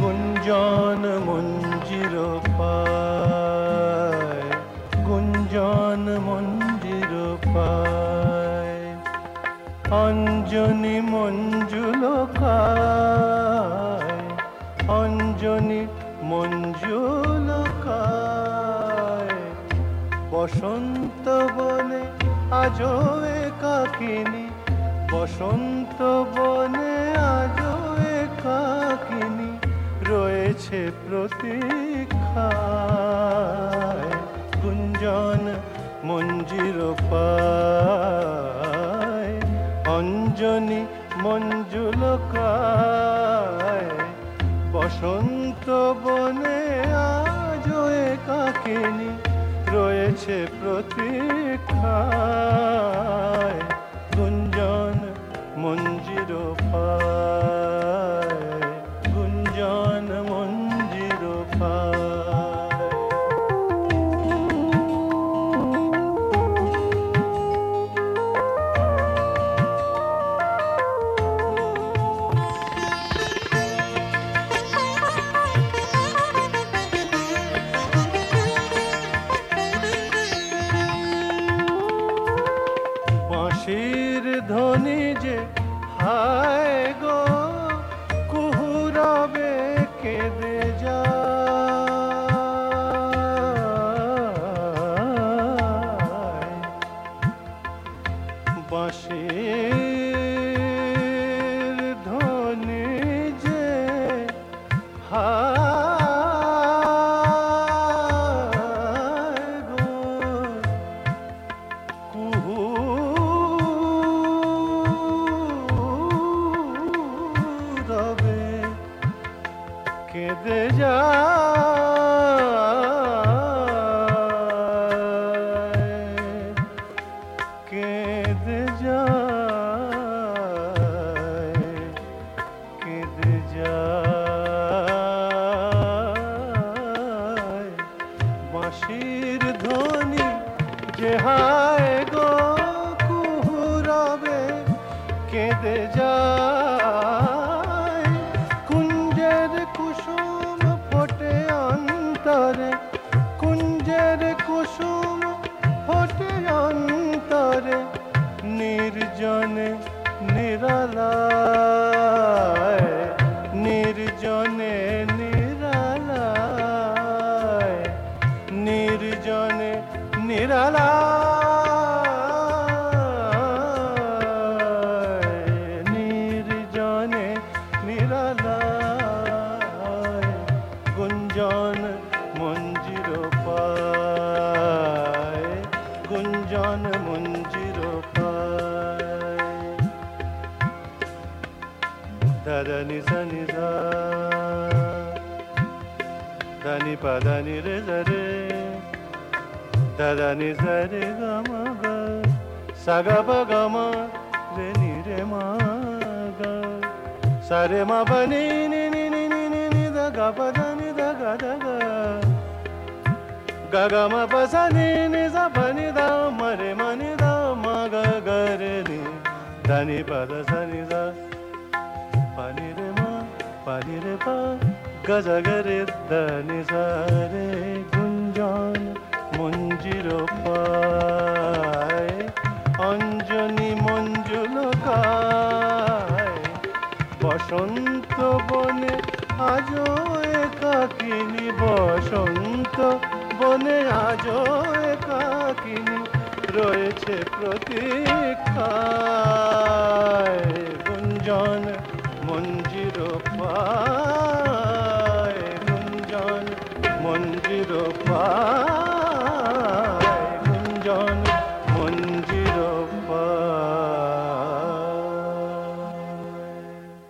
গুঞ্জন মঞ্জির গুঞ্জন মঞ্জির পায়। অঞ্জনি মঞ্জুল কায়, অঞ্জনি মঞ্জুল কায়। বসন্ত বনে আজো একাকিনী বসন্ত বনে রয়েছে প্রতীক্ষায়। গুঞ্জন মঞ্জির পায়। অঞ্জনি মঞ্জুলকায়। বসন্ত বনে আজো একাকিনী রয়েছে প্রতীক্ষায়। গুঞ্জন মঞ্জির পায়। বাঁশির ধ্বনি যে রবে কেঁদে যায় কেঁদে যায় কেঁদে যায়। বাঁশির ধ্বনি যে হায় কেঁদে ਨਿਰਜਨ ਨਿਰਾਲਾਇ ਨਿਰਜਨ ਨਿਰਾਲਾਇ ਨਿਰਜਨ ਨਿਰਾਲਾਇ ਨਿਰਜਨ ਨਿਰਾਲਾਇ ਗੁੰਜਨ దని సని దని పదని రే సరే దని సరి గమ సగప గమ రే ని రే మా సరే మా పని ని ని ని ని ని ని ద గ ప ద ని ద గ ద గ గగ మ ప స ని ని స ప ని ద మ రే మ ని ద మ గ గ రే ని దని పద సని ద পানি রে মা পানি রে পা গুঞ্জন, মঞ্জির পায়, অঞ্জনি মঞ্জুল বসন্ত বনে আজো একাকিনী, বসন্ত বনে আজো একাকিনী রয়েছে প্রতীক্ষায়। গুঞ্জন মঞ্জির পায় গুঞ্জন মঞ্জির পায়।